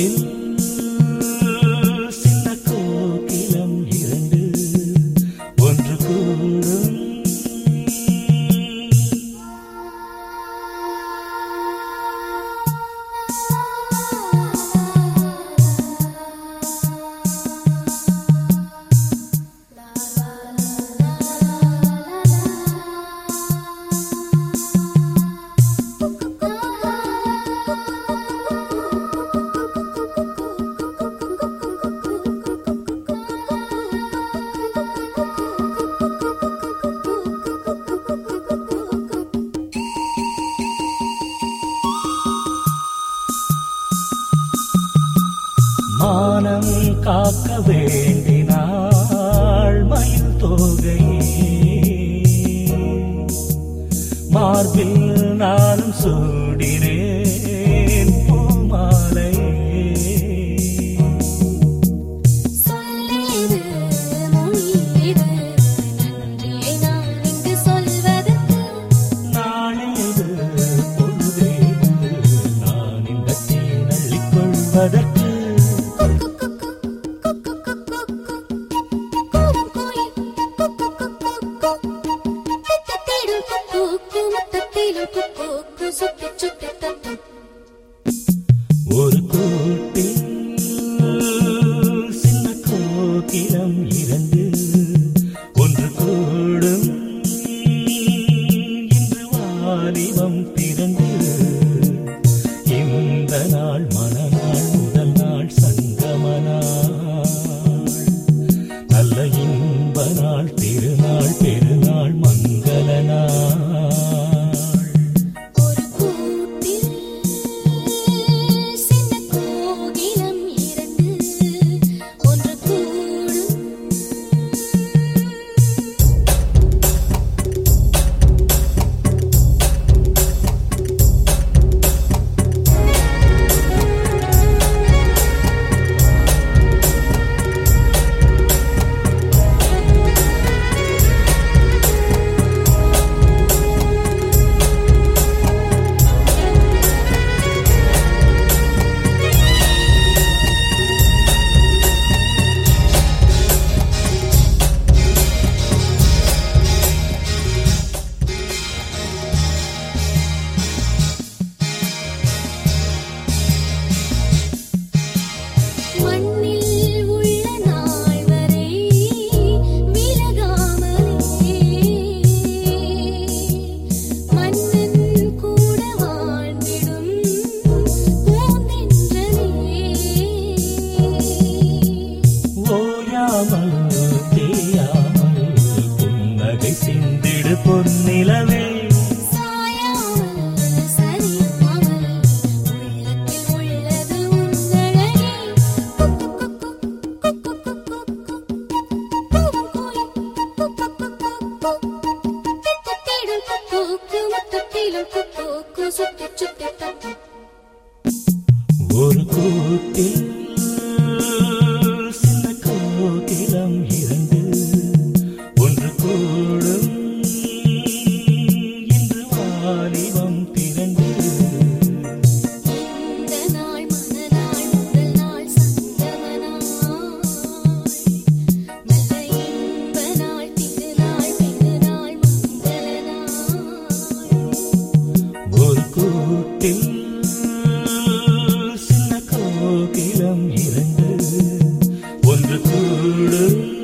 القلب காக்க வேண்டினாள் மயில் தோகையே மார்பில் நானும் சொல் thank you. தேயாமல் புன்னகை சிந்திடு பொன்னிலவே ஒரு கூட்டில் சின்ன கோகிலம் the good.